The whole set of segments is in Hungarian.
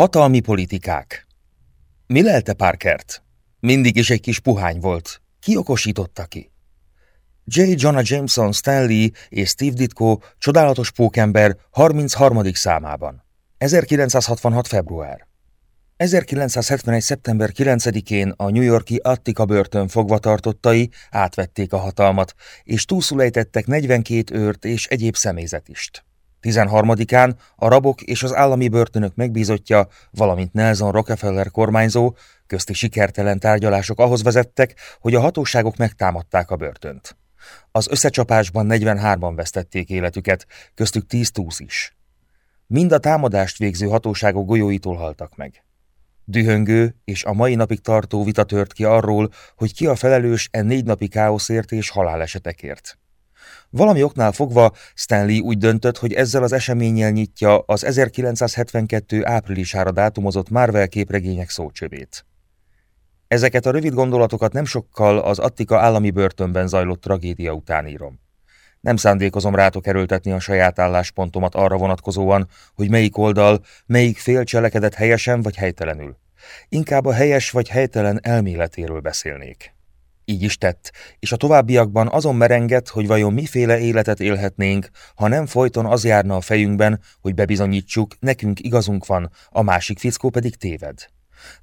Hatalmi politikák Mi lelte Parkert? Mindig is egy kis puhány volt. Ki okosította ki? J. Jonah Jameson, Stanley és Steve Ditko csodálatos pókember 33. számában. 1966. február. 1971. szeptember 9-én a New Yorki Attica börtön fogvatartottai átvették a hatalmat, és túlszulejtettek 42 őrt és egyéb személyzetist. 13-án a rabok és az állami börtönök megbízottja, valamint Nelson Rockefeller kormányzó közti sikertelen tárgyalások ahhoz vezettek, hogy a hatóságok megtámadták a börtönt. Az összecsapásban 43-an vesztették életüket, köztük 10 túsz is. Mind a támadást végző hatóságok golyóitól haltak meg. Dühöngő és a mai napig tartó vita tört ki arról, hogy ki a felelős e négy napi káoszért és halálesetekért. Valami oknál fogva Stanley úgy döntött, hogy ezzel az eseménnyel nyitja az 1972. áprilisára dátumozott Marvel képregények szócsövét. Ezeket a rövid gondolatokat nem sokkal az Attika állami börtönben zajlott tragédia után írom. Nem szándékozom rátok erőltetni a saját álláspontomat arra vonatkozóan, hogy melyik oldal, melyik fél cselekedett helyesen vagy helytelenül. Inkább a helyes vagy helytelen elméletéről beszélnék. Így is tett, és a továbbiakban azon merengett, hogy vajon miféle életet élhetnénk, ha nem folyton az járna a fejünkben, hogy bebizonyítsuk, nekünk igazunk van, a másik fickó pedig téved.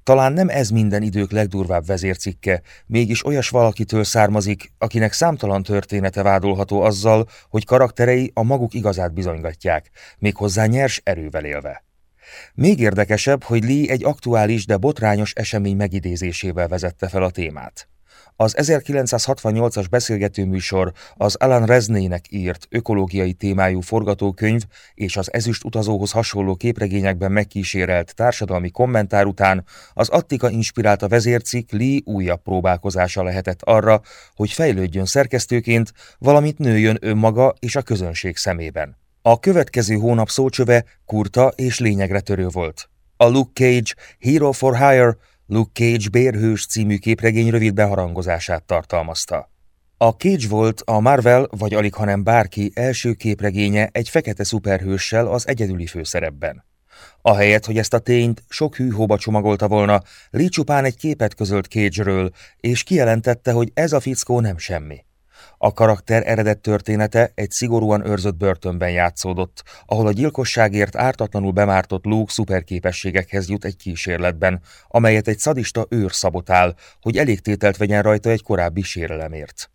Talán nem ez minden idők legdurvább vezércikke, mégis olyas valakitől származik, akinek számtalan története vádolható azzal, hogy karakterei a maguk igazát bizonygatják, méghozzá nyers erővel élve. Még érdekesebb, hogy Lee egy aktuális, de botrányos esemény megidézésével vezette fel a témát. Az 1968-as beszélgetőműsor az Alan Reznének írt ökológiai témájú forgatókönyv és az ezüst utazóhoz hasonló képregényekben megkísérelt társadalmi kommentár után az Attika inspirálta vezércik Lee újabb próbálkozása lehetett arra, hogy fejlődjön szerkesztőként, valamint nőjön önmaga és a közönség szemében. A következő hónap szócsöve kurta és lényegre törő volt. A Luke Cage Hero for Hire Luke Cage Bérhős című képregény rövid beharangozását tartalmazta. A Cage volt a Marvel, vagy alig hanem bárki első képregénye egy fekete szuperhőssel az egyedüli főszerepben. Ahelyett, hogy ezt a tényt sok hűhóba csomagolta volna, Lee csupán egy képet közölt Cage-ről, és kijelentette, hogy ez a fickó nem semmi. A karakter eredet története egy szigorúan őrzött börtönben játszódott, ahol a gyilkosságért ártatlanul bemártott Luke szuperképességekhez jut egy kísérletben, amelyet egy szadista őr szabotál, hogy elégtételt vegyen rajta egy korábbi sérelemért.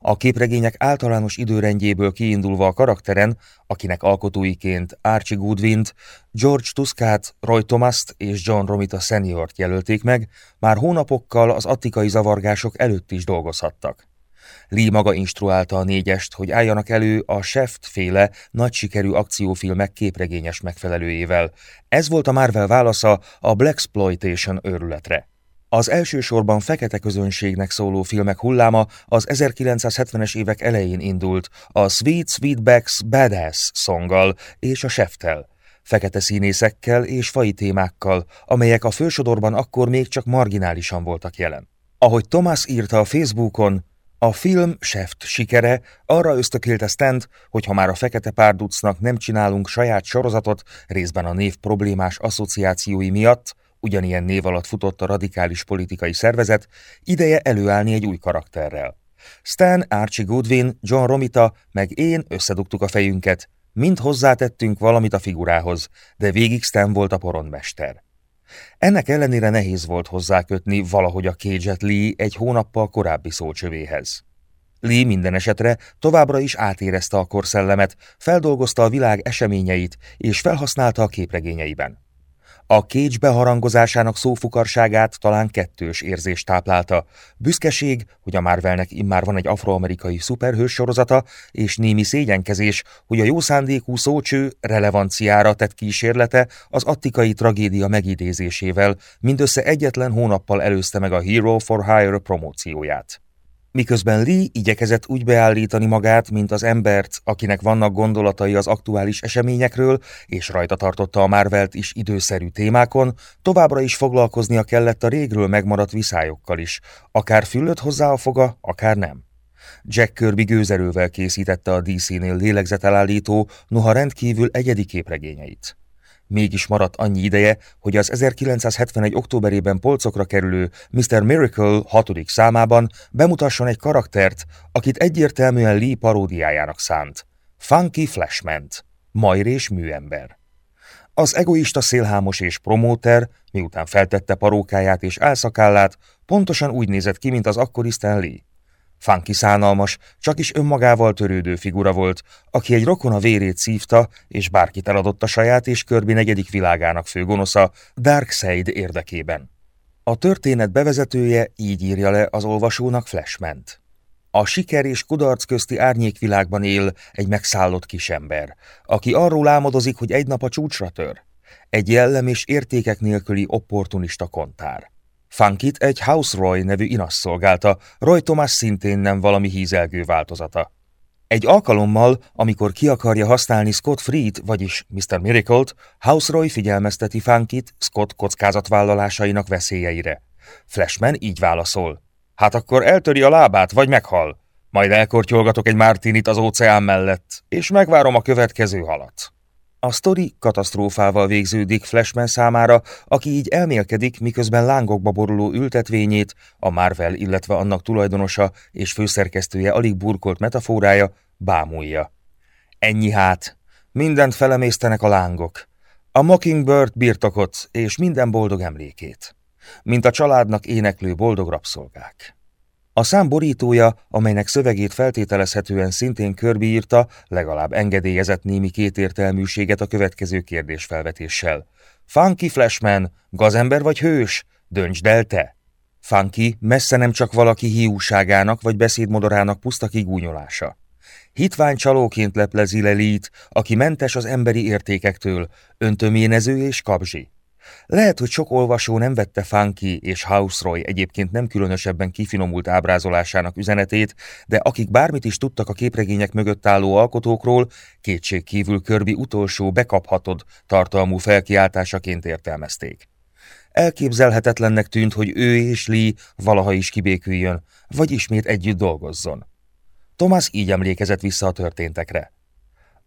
A képregények általános időrendjéből kiindulva a karakteren, akinek alkotóiként Archie goodwin George Tuscát, Roy thomas és John Romita Seniort jelölték meg, már hónapokkal az attikai zavargások előtt is dolgozhattak. Lee maga instruálta a négyest, hogy álljanak elő a Shaft féle nagy sikerű akciófilmek képregényes megfelelőjével. Ez volt a Marvel válasza a Blaxploitation őrületre. Az elsősorban fekete közönségnek szóló filmek hulláma az 1970-es évek elején indult a Sweet Sweetbacks Badass szonggal és a Sheftel fekete színészekkel és fai témákkal, amelyek a fősodorban akkor még csak marginálisan voltak jelen. Ahogy Thomas írta a Facebookon, a film Seft sikere arra ösztökélte Stent, hogy ha már a fekete párducnak nem csinálunk saját sorozatot, részben a név problémás asszociációi miatt, ugyanilyen név alatt futott a radikális politikai szervezet, ideje előállni egy új karakterrel. Stan, Archie Goodwin, John Romita, meg én összedugtuk a fejünket, mind hozzátettünk valamit a figurához, de végig Stan volt a porondmester. Ennek ellenére nehéz volt hozzákötni valahogy a Cage-et Lee egy hónappal korábbi szócsövéhez. Lee minden esetre továbbra is átérezte a korszellemet, feldolgozta a világ eseményeit és felhasználta a képregényeiben. A Cage beharangozásának szófukarságát talán kettős érzés táplálta. Büszkeség, hogy a Marvelnek immár van egy afroamerikai szuperhős sorozata, és némi szégyenkezés, hogy a jó szándékú szócső relevanciára tett kísérlete az attikai tragédia megidézésével mindössze egyetlen hónappal előzte meg a Hero for Hire promócióját. Miközben Lee igyekezett úgy beállítani magát, mint az embert, akinek vannak gondolatai az aktuális eseményekről, és rajta tartotta a Marvelt is időszerű témákon, továbbra is foglalkoznia kellett a régről megmaradt viszályokkal is, akár füllött hozzá a foga, akár nem. Jack Kirby gőzerővel készítette a DC-nél lélegzetelállító, noha rendkívül egyedi képregényeit. Mégis maradt annyi ideje, hogy az 1971. októberében polcokra kerülő Mr. Miracle hatodik számában bemutasson egy karaktert, akit egyértelműen Lee paródiájának szánt. Funky Flashment, majr és műember. Az egoista szélhámos és promóter, miután feltette parókáját és álszakállát, pontosan úgy nézett ki, mint az akkori Stan Lee. Funky szánalmas, csak is önmagával törődő figura volt, aki egy rokon a vérét szívta, és bárkit eladott a saját és Körbi negyedik világának főgonosza, Darkseid érdekében. A történet bevezetője így írja le az olvasónak Flashment. A siker és kudarc közti árnyékvilágban él egy megszállott kisember, aki arról álmodozik, hogy egy nap a csúcsra tör. Egy jellem és értékek nélküli opportunista kontár. Funkit egy House Roy nevű inas szolgálta, Roy Thomas szintén nem valami hízelgő változata. Egy alkalommal, amikor ki akarja használni Scott Freed, vagyis Mr. Miracle-t, House Roy figyelmezteti Funkit Scott kockázatvállalásainak veszélyeire. Flashman így válaszol. Hát akkor eltöri a lábát, vagy meghal. Majd elkortyolgatok egy Martinit az óceán mellett, és megvárom a következő halat. A sztori katasztrófával végződik Flashman számára, aki így elmélkedik, miközben lángokba boruló ültetvényét, a Marvel, illetve annak tulajdonosa és főszerkesztője alig burkolt metaforája bámulja. Ennyi hát, mindent felemésztenek a lángok. A Mockingbird birtokot és minden boldog emlékét, mint a családnak éneklő boldog rabszolgák. A szám borítója, amelynek szövegét feltételezhetően szintén körbeírta, legalább engedélyezett némi kétértelműséget a következő kérdésfelvetéssel. Funky Flashman, gazember vagy hős? Döntsd el te! Funky messze nem csak valaki hiúságának vagy beszédmodorának puszta kigúnyolása. Hitvány csalóként leplezi le aki mentes az emberi értékektől, öntöménező és kabzsi. Lehet, hogy sok olvasó nem vette Funky és House-Roy egyébként nem különösebben kifinomult ábrázolásának üzenetét, de akik bármit is tudtak a képregények mögött álló alkotókról, kétség kívül Körbi utolsó bekaphatod tartalmú felkiáltásaként értelmezték. Elképzelhetetlennek tűnt, hogy ő és Lee valaha is kibéküljön, vagy ismét együtt dolgozzon. Thomas így emlékezett vissza a történtekre.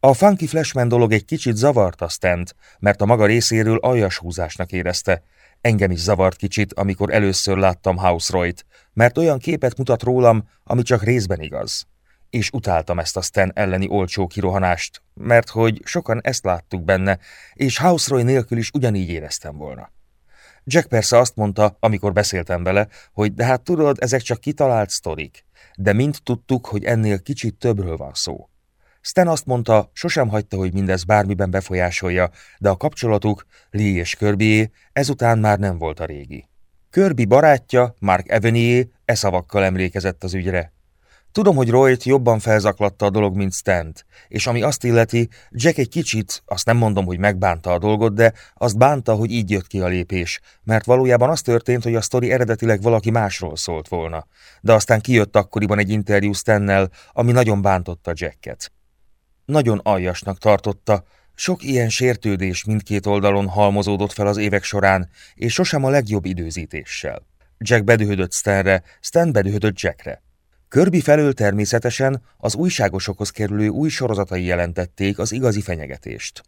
A Funky Flashman dolog egy kicsit zavart a Stent, mert a maga részéről aljas húzásnak érezte. Engem is zavart kicsit, amikor először láttam House Roy-t, mert olyan képet mutat rólam, ami csak részben igaz. És utáltam ezt a Stan elleni olcsó kirohanást, mert hogy sokan ezt láttuk benne, és House Roy nélkül is ugyanígy éreztem volna. Jack persze azt mondta, amikor beszéltem vele, hogy de hát tudod, ezek csak kitalált sztorik, de mind tudtuk, hogy ennél kicsit többről van szó. Stan azt mondta, sosem hagyta, hogy mindez bármiben befolyásolja, de a kapcsolatuk, Lee és Kirbyé ezután már nem volt a régi. Kirby barátja, Mark Evanié, e szavakkal emlékezett az ügyre. Tudom, hogy Royt jobban felzaklatta a dolog, mint Stant, és ami azt illeti, Jack egy kicsit, azt nem mondom, hogy megbánta a dolgot, de azt bánta, hogy így jött ki a lépés, mert valójában az történt, hogy a sztori eredetileg valaki másról szólt volna. De aztán kijött akkoriban egy interjú Stannel, ami nagyon bántotta Jacket. Nagyon aljasnak tartotta, sok ilyen sértődés mindkét oldalon halmozódott fel az évek során, és sosem a legjobb időzítéssel. Jack bedühödött Stanre, Stan bedühödött Jackre. Körbi felől természetesen az újságosokhoz kerülő új sorozatai jelentették az igazi fenyegetést.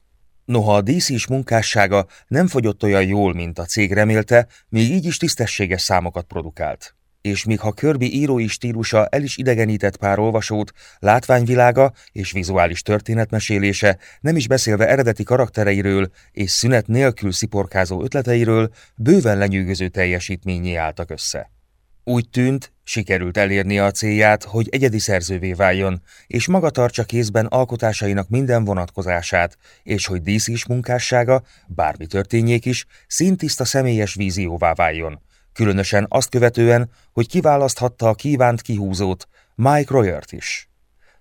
Noha a DC-s munkássága nem fogyott olyan jól, mint a cég remélte, még így is tisztességes számokat produkált és míg ha Kirby írói stílusa el is idegenített pár olvasót, látványvilága és vizuális történetmesélése, nem is beszélve eredeti karaktereiről és szünet nélkül sziporkázó ötleteiről, bőven lenyűgöző teljesítményé álltak össze. Úgy tűnt, sikerült elérnie a célját, hogy egyedi szerzővé váljon, és maga tartsa kézben alkotásainak minden vonatkozását, és hogy díszis munkássága, bármi történjék is, szintiszta személyes vízióvá váljon, különösen azt követően, hogy kiválaszthatta a kívánt kihúzót, Mike Royert is.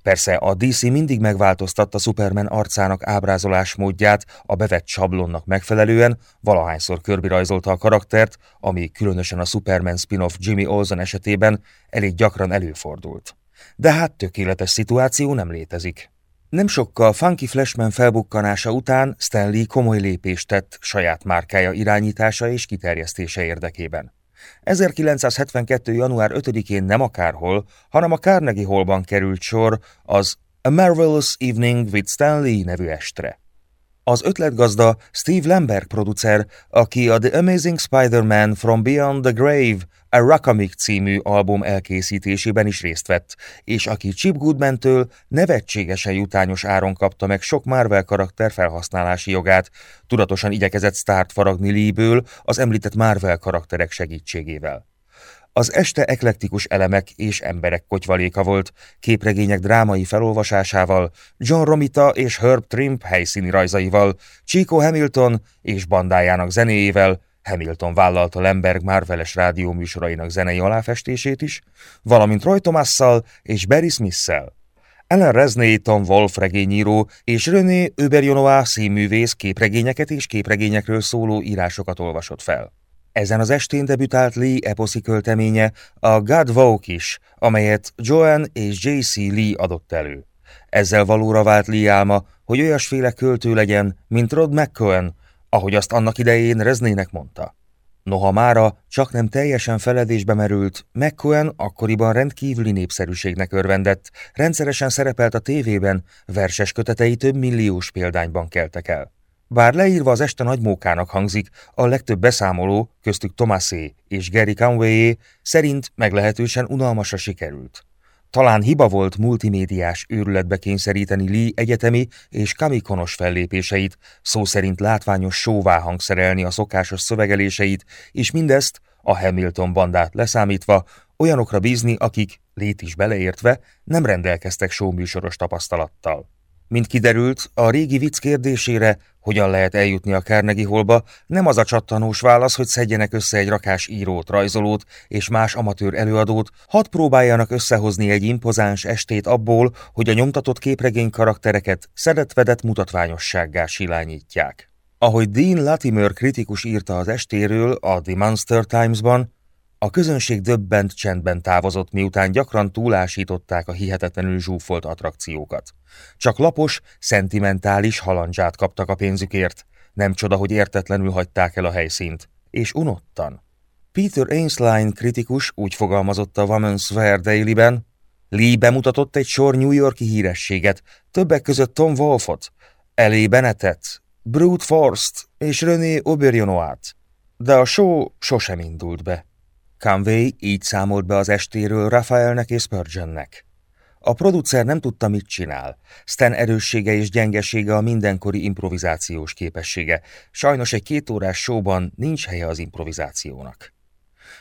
Persze a DC mindig megváltoztatta Superman arcának ábrázolás módját a bevett sablonnak megfelelően, valahányszor körbirajzolta a karaktert, ami különösen a Superman spin-off Jimmy Olsen esetében elég gyakran előfordult. De hát tökéletes szituáció nem létezik. Nem sokkal Funky Flashman felbukkanása után Stanley komoly lépést tett saját márkája irányítása és kiterjesztése érdekében. 1972. január 5-én nem akárhol, hanem a Carnegie Hallban került sor az A Marvelous Evening with Stanley nevű estre. Az ötletgazda Steve Lemberg producer, aki a The Amazing Spider-Man From Beyond the Grave, a Racamic című album elkészítésében is részt vett, és aki Chip Goodman-től nevetségesen jutányos áron kapta meg sok Marvel karakter felhasználási jogát, tudatosan igyekezett sztárt faragni Lee-ből az említett Marvel karakterek segítségével. Az este eklektikus elemek és emberek kotyvaléka volt, képregények drámai felolvasásával, John Romita és Herb Trimp helyszíni rajzaival, Chico Hamilton és bandájának zenéjével, Hamilton vállalta Lemberg Marveles rádióműsorainak zenei aláfestését is, valamint Roy Thomasszal és Barry Smith-szel. Ellen Resnay, Tom Wolf regényíró és René Öberjonoá színművész képregényeket és képregényekről szóló írásokat olvasott fel. Ezen az estén debütált Lee eposzi költeménye, a God Walk is, amelyet Joan és J.C. Lee adott elő. Ezzel valóra vált Lee álma, hogy olyasféle költő legyen, mint Rod McCohen, ahogy azt annak idején Reznének mondta. Noha mára csak nem teljesen feledésbe merült, McCohen akkoriban rendkívüli népszerűségnek örvendett, rendszeresen szerepelt a tévében, verses kötetei több milliós példányban keltek el. Bár leírva az este nagy mókának hangzik, a legtöbb beszámoló, köztük Thomasé és Gary Conway szerint meglehetősen unalmasra sikerült. Talán hiba volt multimédiás őrületbe kényszeríteni Lee egyetemi és kamikonos fellépéseit, szó szerint látványos sóvá hangszerelni a szokásos szövegeléseit, és mindezt, a Hamilton bandát leszámítva, olyanokra bízni, akik, lét is beleértve, nem rendelkeztek showműsoros tapasztalattal. Mint kiderült, a régi vicc kérdésére, hogyan lehet eljutni a Carnegie Hallba, nem az a csattanós válasz, hogy szedjenek össze egy rakás írót, rajzolót és más amatőr előadót, hadd próbáljanak összehozni egy impozáns estét abból, hogy a nyomtatott képregény karaktereket szedetvedett mutatványossággá silányítják. Ahogy Dean Latimer kritikus írta az estéről a The Monster Times-ban, a közönség döbbent csendben távozott, miután gyakran túlásították a hihetetlenül zsúfolt attrakciókat. Csak lapos, szentimentális halandzsát kaptak a pénzükért. Nem csoda, hogy értetlenül hagyták el a helyszínt. És unottan. Peter Ainsline kritikus úgy fogalmazott a Women's Wear Daily-ben, Lee bemutatott egy sor New Yorki hírességet, többek között Tom Wolfot, Ellie Bennettet, Brute Forst és René Auberjonoát. De a show sosem indult be. Conway így számolt be az estéről Rafaelnek és Spurgeonnek. A producer nem tudta, mit csinál. Stan erőssége és gyengesége a mindenkori improvizációs képessége. Sajnos egy kétórás showban nincs helye az improvizációnak.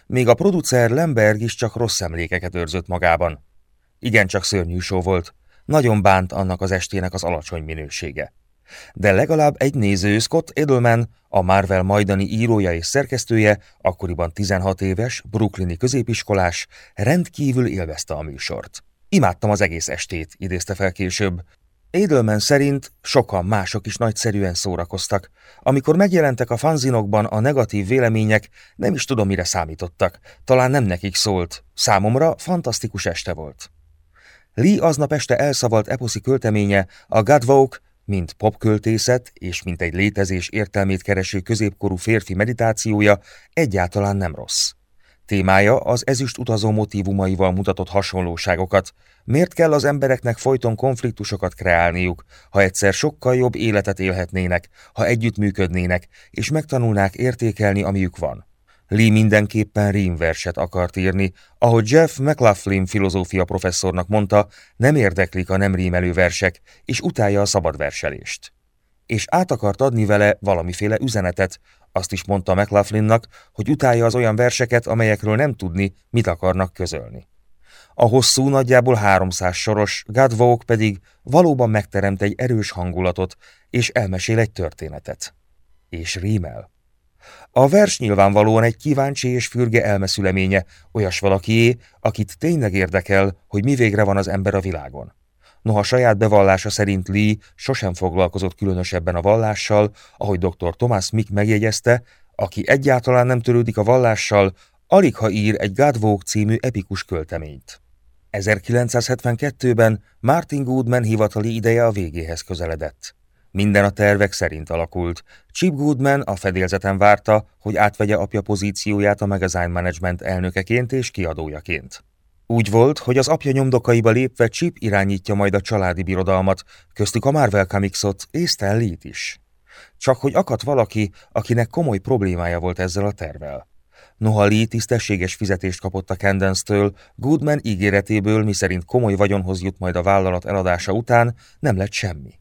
Még a producer Lemberg is csak rossz emlékeket őrzött magában. Igen, csak szörnyű show volt. Nagyon bánt annak az estének az alacsony minősége de legalább egy néző, Scott Edelman, a Marvel majdani írója és szerkesztője, akkoriban 16 éves, brooklyni középiskolás, rendkívül élvezte a műsort. Imádtam az egész estét, idézte fel később. Edelman szerint sokan mások is nagyszerűen szórakoztak. Amikor megjelentek a fanzinokban a negatív vélemények, nem is tudom, mire számítottak. Talán nem nekik szólt. Számomra fantasztikus este volt. Lee aznap este elszavalt eposzi költeménye, a Godwalk mint popköltészet és mint egy létezés értelmét kereső középkorú férfi meditációja egyáltalán nem rossz. Témája az ezüst utazó motivumaival mutatott hasonlóságokat. Miért kell az embereknek folyton konfliktusokat kreálniuk, ha egyszer sokkal jobb életet élhetnének, ha együttműködnének, és megtanulnák értékelni, amiük van? Lee mindenképpen rímverset akart írni, ahogy Jeff McLaughlin filozófia professzornak mondta, nem érdeklik a nem rímelő versek, és utálja a szabad verselést. És át akart adni vele valamiféle üzenetet, azt is mondta McLaughlinnak, hogy utálja az olyan verseket, amelyekről nem tudni, mit akarnak közölni. A hosszú, nagyjából 300 soros Godwalk pedig valóban megteremt egy erős hangulatot, és elmesél egy történetet. És rímel. A vers nyilvánvalóan egy kíváncsi és fürge elmeszüleménye, olyas valakié, akit tényleg érdekel, hogy mi végre van az ember a világon. Noha saját bevallása szerint Lee sosem foglalkozott különösebben a vallással, ahogy dr. Thomas Mick megjegyezte, aki egyáltalán nem törődik a vallással, alig ha ír egy Godwalk című epikus költeményt. 1972-ben Martin Goodman hivatali ideje a végéhez közeledett. Minden a tervek szerint alakult. Chip Goodman a fedélzeten várta, hogy átvegye apja pozícióját a Magazine Management elnökeként és kiadójaként. Úgy volt, hogy az apja nyomdokaiba lépve Chip irányítja majd a családi birodalmat, köztük a Marvel Comicsot és Stan Lee-t is. csak hogy akadt valaki, akinek komoly problémája volt ezzel a tervel. Noha Lee tisztességes fizetést kapott a Candence-től, Goodman ígéretéből, miszerint komoly vagyonhoz jut majd a vállalat eladása után, nem lett semmi.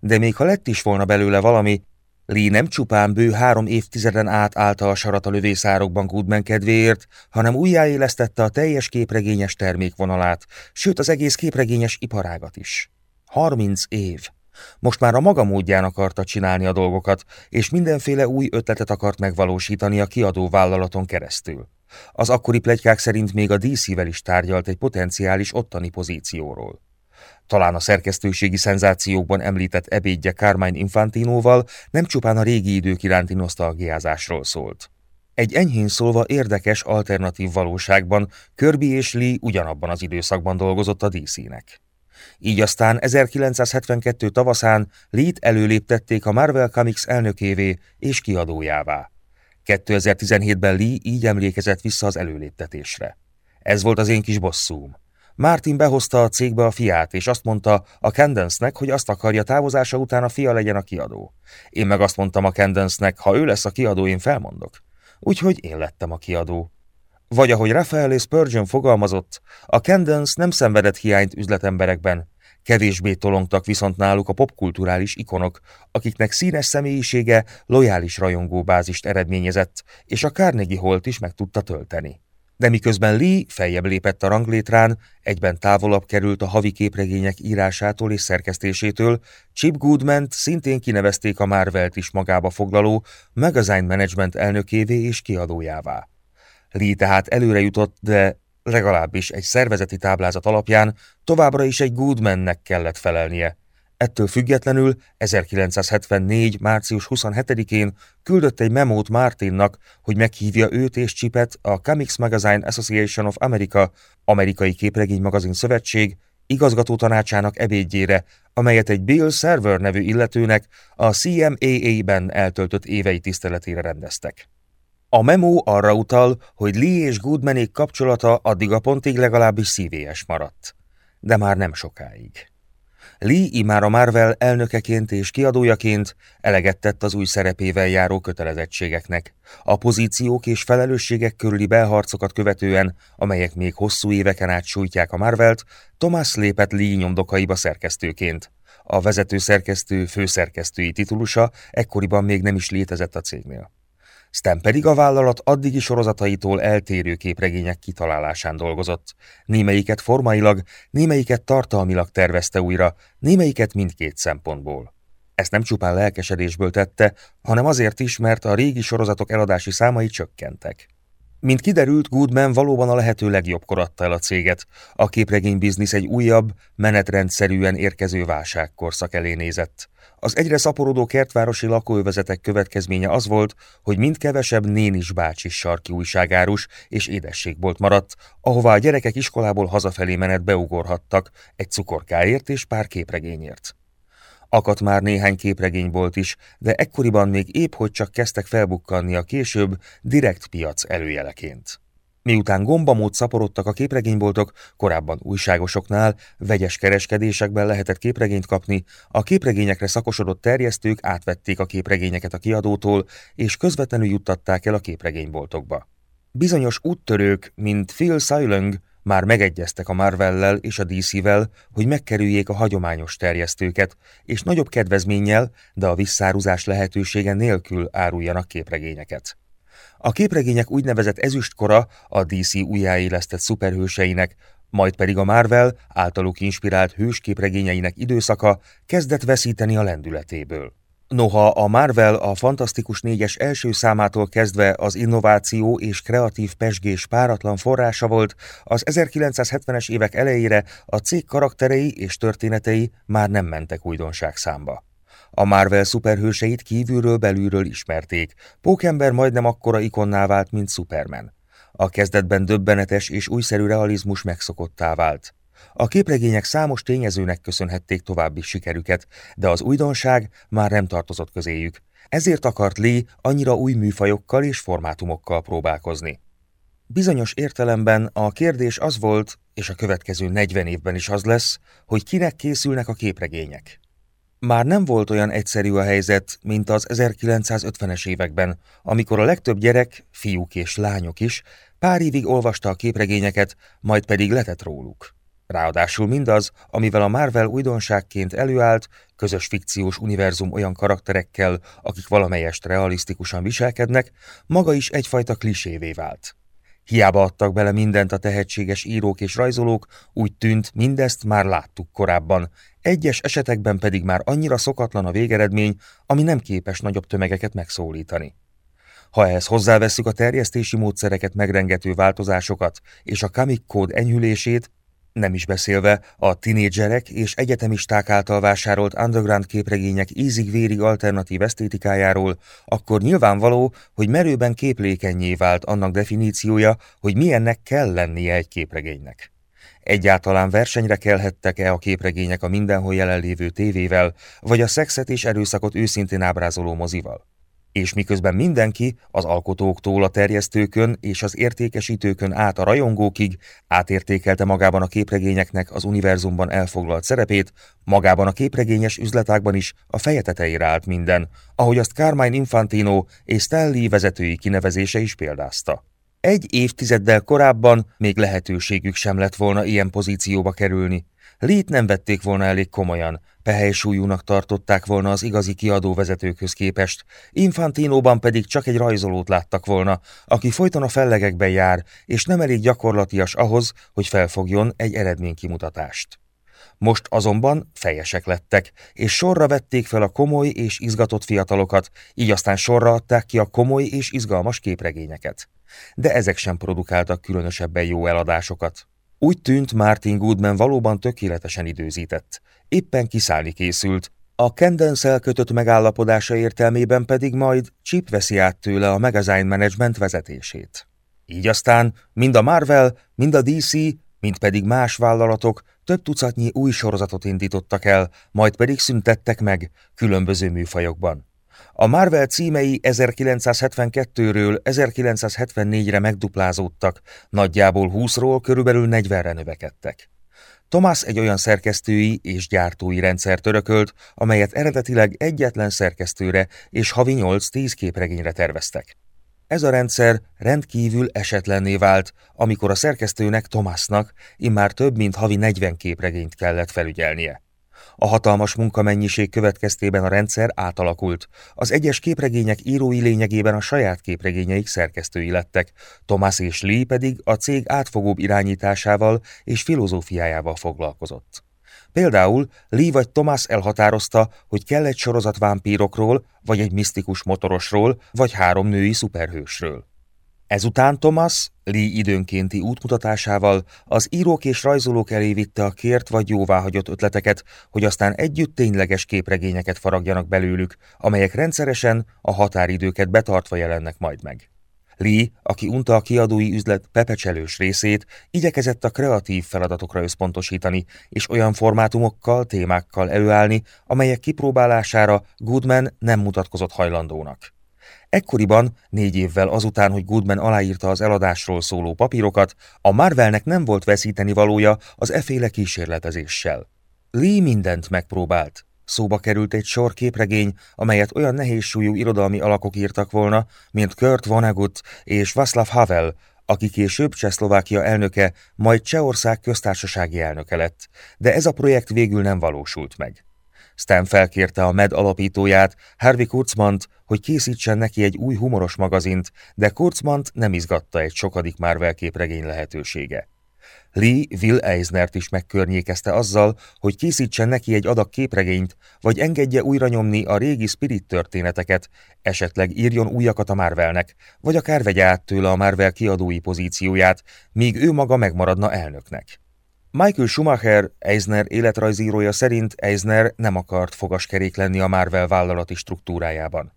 De még ha lett is volna belőle valami, Lee nem csupán bő három évtizeden át állta a sarat a lövészárokban Goodman kedvéért, hanem újjáélesztette a teljes képregényes termékvonalát, sőt az egész képregényes iparágat is. Harminc év. Most már a maga módján akarta csinálni a dolgokat, és mindenféle új ötletet akart megvalósítani a kiadó vállalaton keresztül. Az akkori plegykák szerint még a DC-vel is tárgyalt egy potenciális ottani pozícióról. Talán a szerkesztőségi szenzációkban említett ebédje Carmine Infantinoval nem csupán a régi idők iránti nosztalgiázásról szólt. Egy enyhén szólva érdekes alternatív valóságban Kirby és Lee ugyanabban az időszakban dolgozott a DC-nek. Így aztán 1972 tavaszán Lee-t előléptették a Marvel Comics elnökévé és kiadójává. 2017-ben Lee így emlékezett vissza az előléptetésre. Ez volt az én kis bosszúm. Martin behozta a cégbe a fiát, és azt mondta a Candence-nek, hogy azt akarja távozása után a fia legyen a kiadó. Én meg azt mondtam a Candence-nek, ha ő lesz a kiadó, én felmondok. Úgyhogy én lettem a kiadó. Vagy ahogy Raphael Spurgeon fogalmazott, a Candence nem szenvedett hiányt üzletemberekben, kevésbé tolongtak viszont náluk a popkulturális ikonok, akiknek színes személyisége lojális rajongóbázist eredményezett, és a Carnegie Holt is meg tudta tölteni de miközben Lee feljebb lépett a ranglétrán, egyben távolabb került a havi képregények írásától és szerkesztésétől, Chip goodman szintén kinevezték a Marvelt is magába foglaló Magazine Management elnökévé és kiadójává. Lee tehát előre jutott, de legalábbis egy szervezeti táblázat alapján továbbra is egy Goodmannek kellett felelnie, Ettől függetlenül 1974. március 27-én küldött egy memót Martinnak, hogy meghívja őt és Chipet a Comics Magazine Association of America, amerikai képregény magazin szövetség, igazgató tanácsának ebédjére, amelyet egy Bill Server nevű illetőnek a CMAA-ben eltöltött évei tiszteletére rendeztek. A memó arra utal, hogy Lee és Goodmanék kapcsolata addig a pontig legalábbis szívélyes maradt. De már nem sokáig. Lee imár a Marvel elnökeként és kiadójaként eleget tett az új szerepével járó kötelezettségeknek. A pozíciók és felelősségek körüli belharcokat követően, amelyek még hosszú éveken át sújtják a Marvelt, Thomas lépett Lee nyomdokaiba szerkesztőként. A vezető szerkesztő főszerkesztői titulusa ekkoriban még nem is létezett a cégnél. Stan pedig a vállalat addigi sorozataitól eltérő képregények kitalálásán dolgozott. Némelyiket formailag, némelyiket tartalmilag tervezte újra, némelyiket mindkét szempontból. Ezt nem csupán lelkesedésből tette, hanem azért is, mert a régi sorozatok eladási számai csökkentek. Mint kiderült, Goodman valóban a lehető legjobb koratta el a céget. A képregény biznisz egy újabb, menetrendszerűen érkező válságkorszak elé nézett. Az egyre szaporodó kertvárosi lakóövezetek következménye az volt, hogy mind kevesebb nénis bácsi sarki újságárus és édességbolt maradt, ahová a gyerekek iskolából hazafelé menet beugorhattak egy cukorkáért és pár képregényért. Akadt már néhány képregénybolt is, de ekkoriban még épp hogy csak kezdtek felbukkanni a később direkt piac előjeleként. Miután gombamód szaporodtak a képregényboltok, korábban újságosoknál, vegyes kereskedésekben lehetett képregényt kapni, a képregényekre szakosodott terjesztők átvették a képregényeket a kiadótól, és közvetlenül juttatták el a képregényboltokba. Bizonyos úttörők, mint Phil Silung, már megegyeztek a Marvellel és a DC-vel, hogy megkerüljék a hagyományos terjesztőket, és nagyobb kedvezménnyel, de a visszáruzás lehetősége nélkül áruljanak képregényeket. A képregények úgynevezett ezüstkora a DC újjáélesztett szuperhőseinek, majd pedig a Marvel általuk inspirált hősképregényeinek időszaka kezdett veszíteni a lendületéből. Noha a Marvel a Fantasztikus négyes első számától kezdve az innováció és kreatív pesgés páratlan forrása volt, az 1970-es évek elejére a cég karakterei és történetei már nem mentek újdonság számba. A Marvel szuperhőseit kívülről belülről ismerték, Pókember majdnem akkora ikonná vált, mint Superman. A kezdetben döbbenetes és újszerű realizmus megszokottá vált. A képregények számos tényezőnek köszönhették további sikerüket, de az újdonság már nem tartozott közéjük. Ezért akart Lee annyira új műfajokkal és formátumokkal próbálkozni. Bizonyos értelemben a kérdés az volt, és a következő 40 évben is az lesz, hogy kinek készülnek a képregények. Már nem volt olyan egyszerű a helyzet, mint az 1950-es években, amikor a legtöbb gyerek, fiúk és lányok is, pár évig olvasta a képregényeket, majd pedig letett róluk. Ráadásul mindaz, amivel a Marvel újdonságként előállt, közös fikciós univerzum olyan karakterekkel, akik valamelyest realisztikusan viselkednek, maga is egyfajta klisévé vált. Hiába adtak bele mindent a tehetséges írók és rajzolók, úgy tűnt, mindezt már láttuk korábban, egyes esetekben pedig már annyira szokatlan a végeredmény, ami nem képes nagyobb tömegeket megszólítani. Ha ehhez hozzáveszünk a terjesztési módszereket megrengető változásokat és a comic kód enyhülését, nem is beszélve a tinédzserek és egyetemisták által vásárolt underground képregények ízig-vérig alternatív esztétikájáról, akkor nyilvánvaló, hogy merőben képlékenyé vált annak definíciója, hogy milyennek kell lennie egy képregénynek. Egyáltalán versenyre kelhettek-e a képregények a mindenhol jelenlévő tévével, vagy a szexet és erőszakot őszintén ábrázoló mozival? És miközben mindenki, az alkotóktól a terjesztőkön és az értékesítőkön át a rajongókig átértékelte magában a képregényeknek az univerzumban elfoglalt szerepét, magában a képregényes üzletákban is a feje tetejére állt minden, ahogy azt Carmine Infantino és Stanley vezetői kinevezése is példázta. Egy évtizeddel korábban még lehetőségük sem lett volna ilyen pozícióba kerülni. Lét nem vették volna elég komolyan, pehely tartották volna az igazi kiadóvezetőkhöz képest, Infantinóban pedig csak egy rajzolót láttak volna, aki folyton a fellegekben jár, és nem elég gyakorlatias ahhoz, hogy felfogjon egy eredménykimutatást. Most azonban fejesek lettek, és sorra vették fel a komoly és izgatott fiatalokat, így aztán sorra adták ki a komoly és izgalmas képregényeket. De ezek sem produkáltak különösebben jó eladásokat. Úgy tűnt, Martin Goodman valóban tökéletesen időzített. Éppen kiszállni készült, a Kendenszel kötött megállapodása értelmében pedig majd Chip veszi át tőle a Magazine Management vezetését. Így aztán mind a Marvel, mind a DC, mind pedig más vállalatok több tucatnyi új sorozatot indítottak el, majd pedig szüntettek meg különböző műfajokban. A Marvel címei 1972-ről 1974-re megduplázódtak, nagyjából 20-ról körülbelül 40-re növekedtek. Thomas egy olyan szerkesztői és gyártói rendszer örökölt, amelyet eredetileg egyetlen szerkesztőre és havi 8-10 képregényre terveztek. Ez a rendszer rendkívül esetlenné vált, amikor a szerkesztőnek Thomasnak immár több mint havi 40 képregényt kellett felügyelnie. A hatalmas munkamennyiség következtében a rendszer átalakult. Az egyes képregények írói lényegében a saját képregényeik szerkesztői lettek, Thomas és Lee pedig a cég átfogóbb irányításával és filozófiájával foglalkozott. Például Lee vagy Thomas elhatározta, hogy kell egy sorozat vámpírokról, vagy egy misztikus motorosról, vagy három női szuperhősről. Ezután Thomas, Lee időnkénti útmutatásával az írók és rajzolók elé vitte a kért vagy jóváhagyott ötleteket, hogy aztán együtt tényleges képregényeket faragjanak belőlük, amelyek rendszeresen a határidőket betartva jelennek majd meg. Lee, aki unta a kiadói üzlet pepecselős részét, igyekezett a kreatív feladatokra összpontosítani, és olyan formátumokkal, témákkal előállni, amelyek kipróbálására Goodman nem mutatkozott hajlandónak. Ekkoriban, négy évvel azután, hogy Goodman aláírta az eladásról szóló papírokat, a Marvelnek nem volt veszíteni valója az eféle kísérletezéssel. Lee mindent megpróbált. Szóba került egy sor képregény, amelyet olyan nehéz súlyú irodalmi alakok írtak volna, mint Kurt Vonnegut és Václav Havel, aki később Csehszlovákia elnöke, majd Csehország köztársasági elnöke lett, de ez a projekt végül nem valósult meg. Stan felkérte a MED alapítóját, Harvey Kurzmant, hogy készítsen neki egy új humoros magazint, de Kurzmant nem izgatta egy sokadik Marvel képregény lehetősége. Lee Will Eisnert is megkörnyékezte azzal, hogy készítsen neki egy adag képregényt, vagy engedje újra nyomni a régi Spirit történeteket, esetleg írjon újakat a Marvelnek, vagy akár vegye át tőle a Marvel kiadói pozícióját, míg ő maga megmaradna elnöknek. Michael Schumacher, Eisner életrajzírója szerint Eisner nem akart fogaskerék lenni a Marvel vállalati struktúrájában.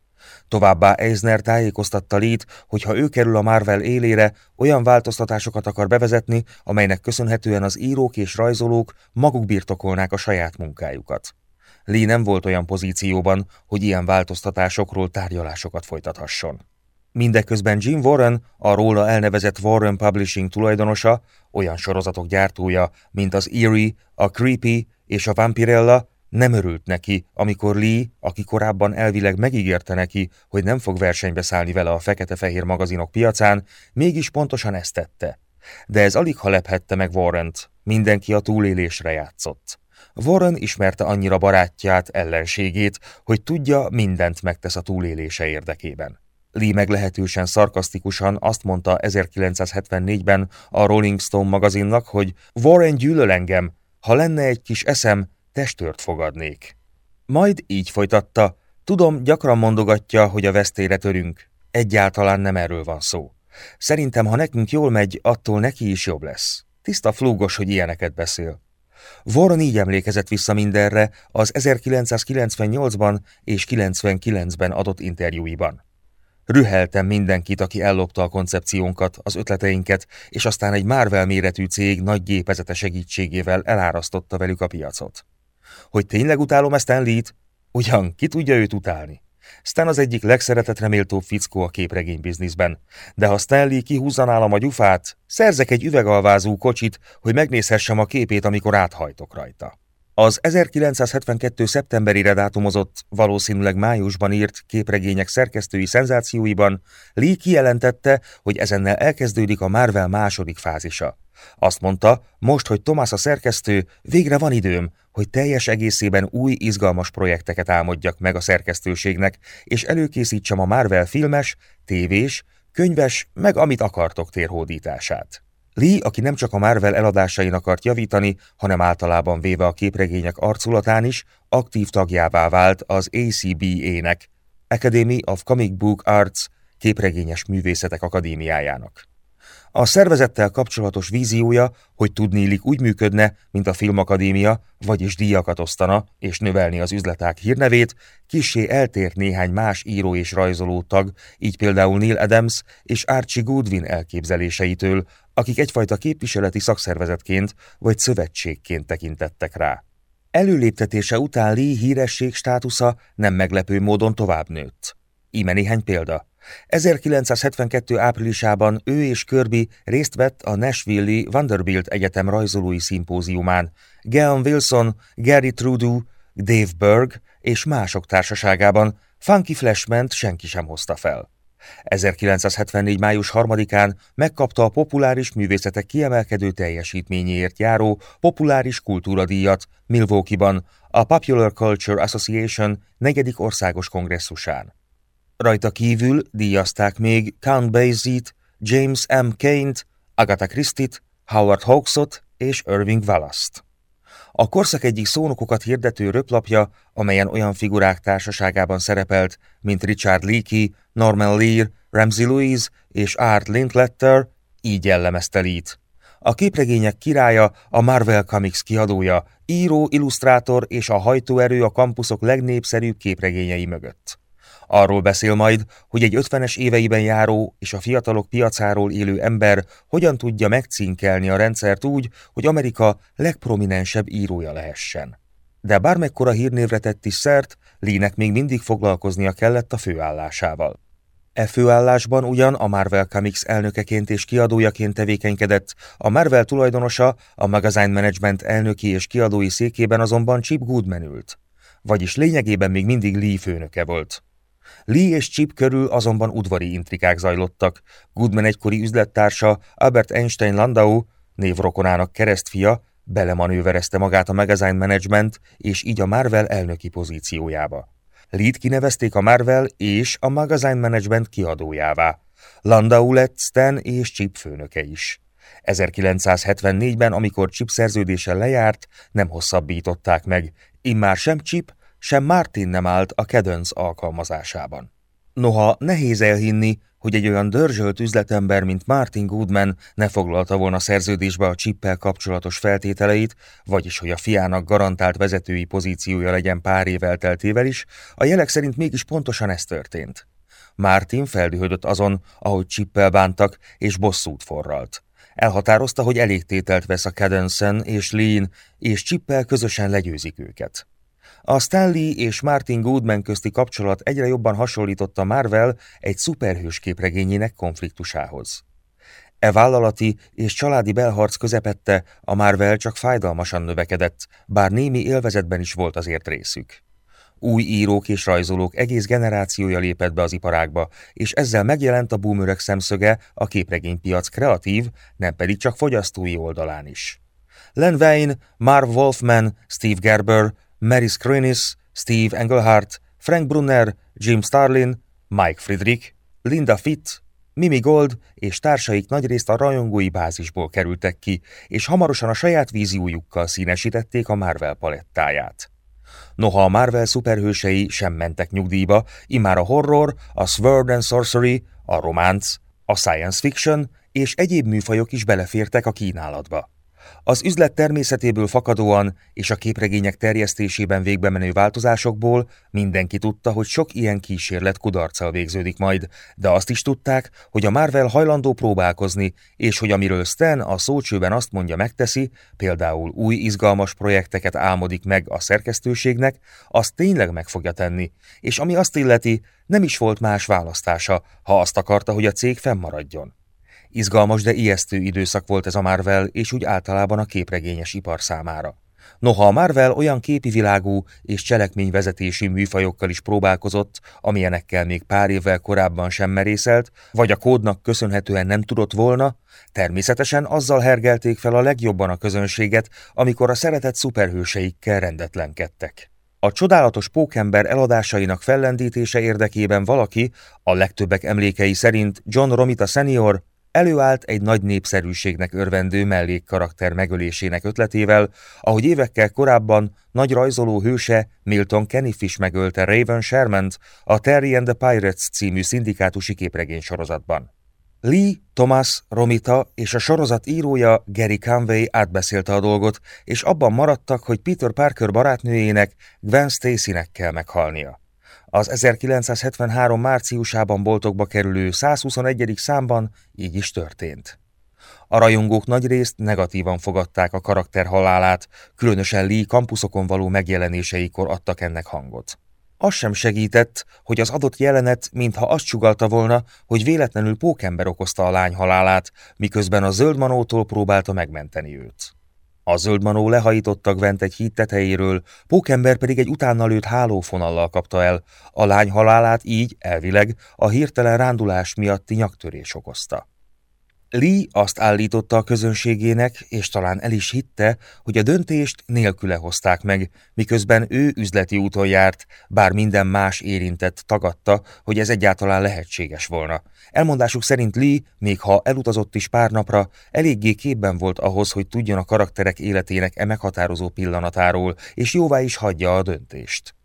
Továbbá Eisner tájékoztatta Lee-t, hogy ha ő kerül a Marvel élére, olyan változtatásokat akar bevezetni, amelynek köszönhetően az írók és rajzolók maguk birtokolnák a saját munkájukat. Lee nem volt olyan pozícióban, hogy ilyen változtatásokról tárgyalásokat folytathasson. Mindeközben Jim Warren, a róla elnevezett Warren Publishing tulajdonosa, olyan sorozatok gyártója, mint az Eerie, a Creepy és a Vampirella, Nem örült neki, amikor Lee, aki korábban elvileg megígérte neki, hogy nem fog versenybe szállni vele a fekete-fehér magazinok piacán, mégis pontosan ezt tette. De ez alig ha lephette meg Warrent, mindenki a túlélésre játszott. Warren ismerte annyira barátját, ellenségét, hogy tudja, mindent megtesz a túlélése érdekében. Lee meglehetősen szarkasztikusan azt mondta 1974-ben a Rolling Stone magazinnak, hogy Warren gyűlöl engem, ha lenne egy kis eszem, testőrt fogadnék. Majd így folytatta, tudom, gyakran mondogatja, hogy a vesztére törünk. Egyáltalán nem erről van szó. Szerintem, ha nekünk jól megy, attól neki is jobb lesz. Tiszta flúgos, hogy ilyeneket beszél. Warren így emlékezett vissza mindenre az 1998-ban és 99-ben adott interjúiban. Rüheltem mindenkit, aki ellopta a koncepciónkat, az ötleteinket, és aztán egy Marvel méretű cég nagy gépezete segítségével elárasztotta velük a piacot. Hogy tényleg utálom ezt Lee-t? Ugyan, ki tudja őt utálni? Stan az egyik legszeretett reméltóbb fickó a képregény bizniszben, de ha Stanley kihúzza nálam a gyufát, szerzek egy üvegalvázú kocsit, hogy megnézhessem a képét, amikor áthajtok rajta. Az 1972. szeptemberére dátumozott, valószínűleg májusban írt képregények szerkesztői szenzációiban Lee kijelentette, hogy ezennel elkezdődik a Marvel második fázisa. Azt mondta, most, hogy Thomas a szerkesztő, végre van időm, hogy teljes egészében új, izgalmas projekteket álmodjak meg a szerkesztőségnek, és előkészítsem a Marvel filmes, tévés, könyves, meg amit akartok térhódítását. Lee, aki nem csak a Marvel eladásain akart javítani, hanem általában véve a képregények arculatán is, aktív tagjává vált az ACBA-nek, Academy of Comic Book Arts képregényes művészetek akadémiájának. A szervezettel kapcsolatos víziója, hogy tudnélik úgy működne, mint a Filmakadémia, vagyis díjakat osztana és növelni az üzleták hírnevét, kissé eltért néhány más író és rajzoló tag, így például Neil Adams és Archie Goodwin elképzeléseitől, akik egyfajta képviseleti szakszervezetként vagy szövetségként tekintettek rá. Előléptetése után Lee híresség státusza nem meglepő módon tovább nőtt. Íme néhány példa. 1972. áprilisában ő és Kirby részt vett a Nashville-i Vanderbilt Egyetem rajzolói szimpóziumán. Geon Wilson, Gary Trudeau, Dave Berg és mások társaságában Funky Flashment senki sem hozta fel. 1974. május 3-án megkapta a populáris művészetek kiemelkedő teljesítményéért járó populáris kultúradíjat Milwaukee-ban a Popular Culture Association negyedik országos kongresszusán. Rajta kívül díjazták még Count Basie-t, James M. Kane-t, Agatha Christie-t, Howard Hawksot és Irving Wallace-t. A korszak egyik szónokokat hirdető röplapja, amelyen olyan figurák társaságában szerepelt, mint Richard Leakey, Norman Lear, Ramsey Louise és Art Lindletter, így jellemezte Lee-t. A képregények királya, a Marvel Comics kiadója, író, illusztrátor és a hajtóerő a kampuszok legnépszerűbb képregényei mögött. Arról beszél majd, hogy egy ötvenes éveiben járó és a fiatalok piacáról élő ember hogyan tudja megcinkelni a rendszert úgy, hogy Amerika legprominensebb írója lehessen. De bármekkora hírnévre tett is szert, Lének még mindig foglalkoznia kellett a főállásával. E főállásban ugyan a Marvel Comics elnökeként és kiadójaként tevékenykedett, a Marvel tulajdonosa a Magazine Management elnöki és kiadói székében azonban Chip Goodman ült. Vagyis lényegében még mindig Lee főnöke volt. Lee és Chip körül azonban udvari intrikák zajlottak. Goodman egykori üzlettársa, Albert Einstein Landau, névrokonának keresztfia, belemanőverezte magát a Magazine Management és így a Marvel elnöki pozíciójába. Lee-t kinevezték a Marvel és a Magazine Management kiadójává. Landau lett Stan és Chip főnöke is. 1974-ben, amikor Chip szerződése lejárt, nem hosszabbították meg, immár sem Chip, sem Martin nem állt a Kedönc alkalmazásában. Noha nehéz elhinni, hogy egy olyan dörzsölt üzletember, mint Martin Goodman ne foglalta volna szerződésbe a csippel kapcsolatos feltételeit, vagyis hogy a fiának garantált vezetői pozíciója legyen pár év elteltével is, a jelek szerint mégis pontosan ez történt. Martin feldühödött azon, ahogy csippel bántak, és bosszút forralt. Elhatározta, hogy elégtételt vesz a Cadencen és Lean, és csippel közösen legyőzik őket. A Stanley és Martin Goodman közti kapcsolat egyre jobban hasonlította Marvel egy szuperhős képregényének konfliktusához. E vállalati és családi belharc közepette a Marvel csak fájdalmasan növekedett, bár némi élvezetben is volt azért részük. Új írók és rajzolók egész generációja lépett be az iparágba, és ezzel megjelent a boomerök szemszöge a képregénypiac kreatív, nem pedig csak fogyasztói oldalán is. Len Wein, Marv Wolfman, Steve Gerber, Mary Skrenis, Steve Engelhardt, Frank Brunner, Jim Starlin, Mike Friedrich, Linda Fitt, Mimi Gold és társaik nagyrészt a rajongói bázisból kerültek ki, és hamarosan a saját víziójukkal színesítették a Marvel palettáját. Noha a Marvel szuperhősei sem mentek nyugdíjba, immár a horror, a sword and sorcery, a románc, a science fiction és egyéb műfajok is belefértek a kínálatba. Az üzlet természetéből fakadóan és a képregények terjesztésében végbe menő változásokból mindenki tudta, hogy sok ilyen kísérlet kudarccal végződik majd, de azt is tudták, hogy a Marvel hajlandó próbálkozni, és hogy amiről Stan a szócsőben azt mondja megteszi, például új izgalmas projekteket álmodik meg a szerkesztőségnek, azt tényleg meg fogja tenni, és ami azt illeti, nem is volt más választása, ha azt akarta, hogy a cég fennmaradjon. Izgalmas, de ijesztő időszak volt ez a Marvel, és úgy általában a képregényes ipar számára. Noha a Marvel olyan képi világú és cselekményvezetési műfajokkal is próbálkozott, amilyenekkel még pár évvel korábban sem merészelt, vagy a kódnak köszönhetően nem tudott volna, természetesen azzal hergelték fel a legjobban a közönséget, amikor a szeretett szuperhőseikkel rendetlenkedtek. A csodálatos pókember eladásainak fellendítése érdekében valaki, a legtöbbek emlékei szerint John Romita Senior, Előállt egy nagy népszerűségnek örvendő mellékkarakter megölésének ötletével, ahogy évekkel korábban nagy rajzoló hőse Milton Kennyfish megölte Raven sherman a Terry and the Pirates című szindikátusi képregény sorozatban. Lee, Thomas, Romita és a sorozat írója Gary Conway átbeszélte a dolgot, és abban maradtak, hogy Peter Parker barátnőjének, Gwen Stacy-nek kell meghalnia. Az 1973 márciusában boltokba kerülő 121. számban így is történt. A rajongók nagyrészt negatívan fogadták a karakter halálát, különösen Lee kampuszokon való megjelenéseikor adtak ennek hangot. Az sem segített, hogy az adott jelenet mintha azt sugalta volna, hogy véletlenül pókember okozta a lány halálát, miközben a zöld manótól próbálta megmenteni őt. A zöldmanó lehajította Gwent egy híd tetejéről, Pókember pedig egy utána lőtt hálófonallal kapta el, a lány halálát így, elvileg, a hirtelen rándulás miatti nyaktörés okozta. Lee azt állította a közönségének, és talán el is hitte, hogy a döntést nélküle hozták meg, miközben ő üzleti úton járt, bár minden más érintett tagadta, hogy ez egyáltalán lehetséges volna. Elmondásuk szerint Lee, még ha elutazott is pár napra, eléggé képben volt ahhoz, hogy tudjon a karakterek életének e meghatározó pillanatáról, és jóvá is hagyja a döntést.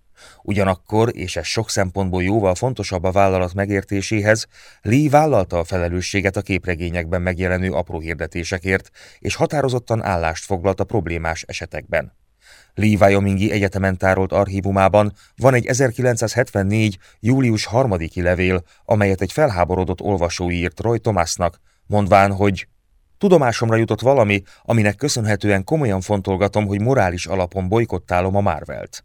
Ugyanakkor, és ez sok szempontból jóval fontosabb a vállalat megértéséhez, Lee vállalta a felelősséget a képregényekben megjelenő apró hirdetésekért, és határozottan állást foglalt a problémás esetekben. Lee Wyomingi egyetemen tárolt archívumában van egy 1974. július 3 levél, amelyet egy felháborodott olvasó írt Roy Thomasnak, mondván, hogy Tudomásomra jutott valami, aminek köszönhetően komolyan fontolgatom, hogy morális alapon bolykottálom a Marvelt.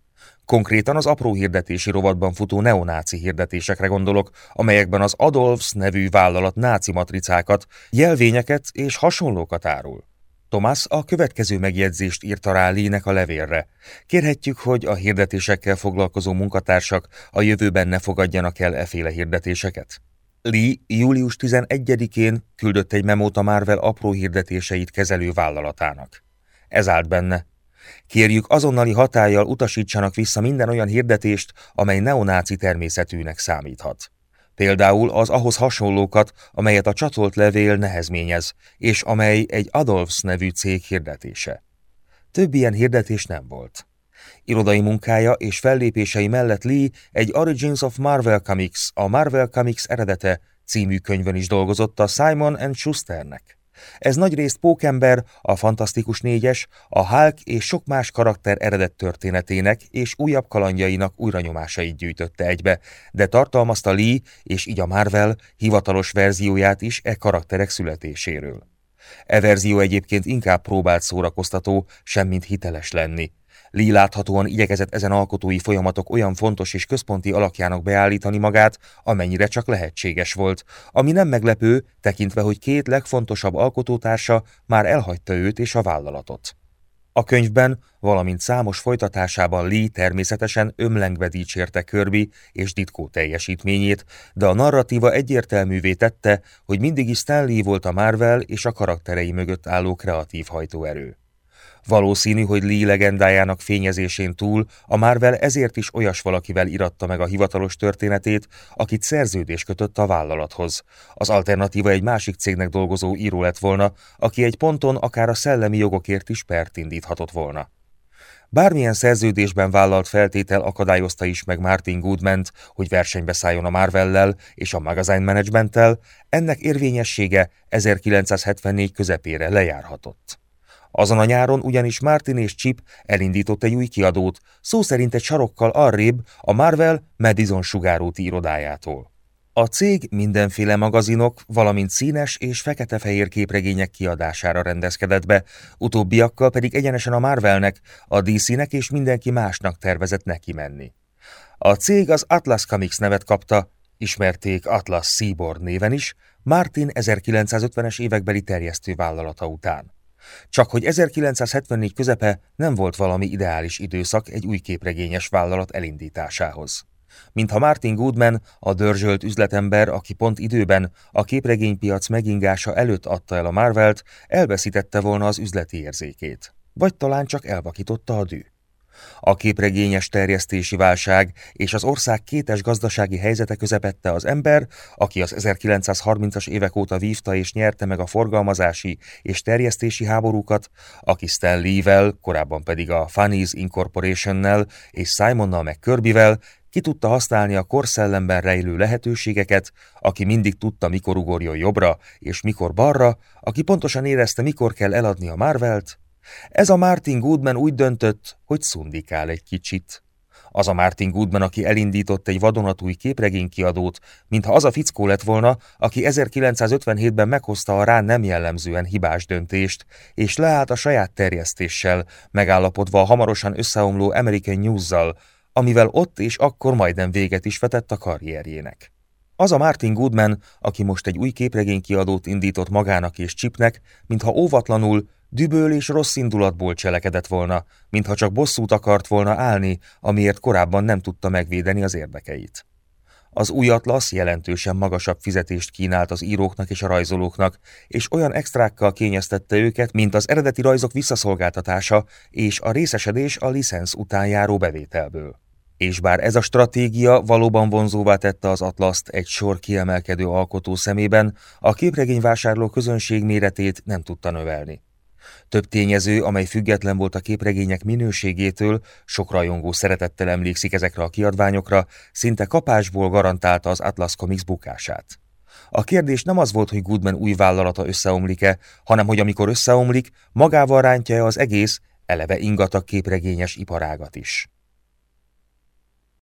Konkrétan az apró hirdetési rovatban futó neonáci hirdetésekre gondolok, amelyekben az Adolfs nevű vállalat náci matricákat, jelvényeket és hasonlókat árul. Thomas a következő megjegyzést írta rá Lének a levélre. Kérhetjük, hogy a hirdetésekkel foglalkozó munkatársak a jövőben ne fogadjanak el eféle hirdetéseket? Lee július 11-én küldött egy memót a Marvel apró hirdetéseit kezelő vállalatának. Ez állt benne. Kérjük azonnali hatállyal utasítsanak vissza minden olyan hirdetést, amely neonáci természetűnek számíthat. Például az ahhoz hasonlókat, amelyet a csatolt levél nehezményez, és amely egy Adolfs nevű cég hirdetése. Több ilyen hirdetés nem volt. Irodai munkája és fellépései mellett Lee egy Origins of Marvel Comics, a Marvel Comics eredete című könyvön is dolgozott a Simon Schusternek. Ez nagyrészt Pókember, a Fantasztikus Négyes, a Hulk és sok más karakter eredet történetének és újabb kalandjainak újranyomásait gyűjtötte egybe, de tartalmazta Lee és így a Marvel hivatalos verzióját is e karakterek születéséről. E verzió egyébként inkább próbált szórakoztató, semmint hiteles lenni. Lee láthatóan igyekezett ezen alkotói folyamatok olyan fontos és központi alakjának beállítani magát, amennyire csak lehetséges volt, ami nem meglepő, tekintve, hogy két legfontosabb alkotótársa már elhagyta őt és a vállalatot. A könyvben, valamint számos folytatásában Lee természetesen ömlengve dicsérte Kirby és Ditko teljesítményét, de a narratíva egyértelművé tette, hogy mindig is Stan Lee volt a Marvel és a karakterei mögött álló kreatív hajtóerő. Valószínű, hogy Lee legendájának fényezésén túl a Marvel ezért is olyas valakivel iratta meg a hivatalos történetét, akit szerződés kötött a vállalathoz. Az alternatíva egy másik cégnek dolgozó író lett volna, aki egy ponton akár a szellemi jogokért is pert indíthatott volna. Bármilyen szerződésben vállalt feltétel akadályozta is meg Martin goodman hogy versenybe szálljon a Marvellel és a Magazine Managementtel, ennek érvényessége 1974 közepére lejárhatott. Azon a nyáron ugyanis Martin és Chip elindított egy új kiadót, szó szerint egy sarokkal arrébb a Marvel Madison sugárúti irodájától. A cég mindenféle magazinok, valamint színes és fekete-fehér képregények kiadására rendezkedett be, utóbbiakkal pedig egyenesen a Marvelnek, a DC-nek és mindenki másnak tervezett neki menni. A cég az Atlas Comics nevet kapta, ismerték Atlas Seaboard néven is, Martin 1950-es évekbeli terjesztő vállalata után. Csak hogy 1974 közepe nem volt valami ideális időszak egy új képregényes vállalat elindításához. Mintha Martin Goodman, a dörzsölt üzletember, aki pont időben a képregénypiac megingása előtt adta el a Marvelt, elveszítette volna az üzleti érzékét. Vagy talán csak elvakította a dű. A képregényes terjesztési válság és az ország kétes gazdasági helyzete közepette az ember, aki az 1930-as évek óta vívta és nyerte meg a forgalmazási és terjesztési háborúkat, aki Stan Lee-vel, korábban pedig a Funnies Incorporation-nel és Simonnal meg Kirbyvel ki tudta használni a korszellemben rejlő lehetőségeket, aki mindig tudta, mikor ugorjon jobbra és mikor balra, aki pontosan érezte, mikor kell eladni a Marvelt, ez a Martin Goodman úgy döntött, hogy szundikál egy kicsit. Az a Martin Goodman, aki elindított egy vadonatúj képregénykiadót, mintha az a fickó lett volna, aki 1957-ben meghozta a rá nem jellemzően hibás döntést, és leállt a saját terjesztéssel, megállapodva a hamarosan összeomló American News-zal, amivel ott és akkor majdnem véget is vetett a karrierjének. Az a Martin Goodman, aki most egy új képregénykiadót indított magának és Chipnek, mintha óvatlanul, Düböl és rossz indulatból cselekedett volna, mintha csak bosszút akart volna állni, amiért korábban nem tudta megvédeni az érdekeit. Az új atlasz jelentősen magasabb fizetést kínált az íróknak és a rajzolóknak, és olyan extrákkal kényeztette őket, mint az eredeti rajzok visszaszolgáltatása és a részesedés a licensz után járó bevételből. És bár ez a stratégia valóban vonzóvá tette az atlaszt egy sor kiemelkedő alkotó szemében, a képregényvásárló közönség méretét nem tudta növelni. Több tényező, amely független volt a képregények minőségétől, sok rajongó szeretettel emlékszik ezekre a kiadványokra, szinte kapásból garantálta az Atlas Comics bukását. A kérdés nem az volt, hogy Goodman új vállalata összeomlik-e, hanem hogy amikor összeomlik, magával rántja-e az egész, eleve ingatag képregényes iparágat is.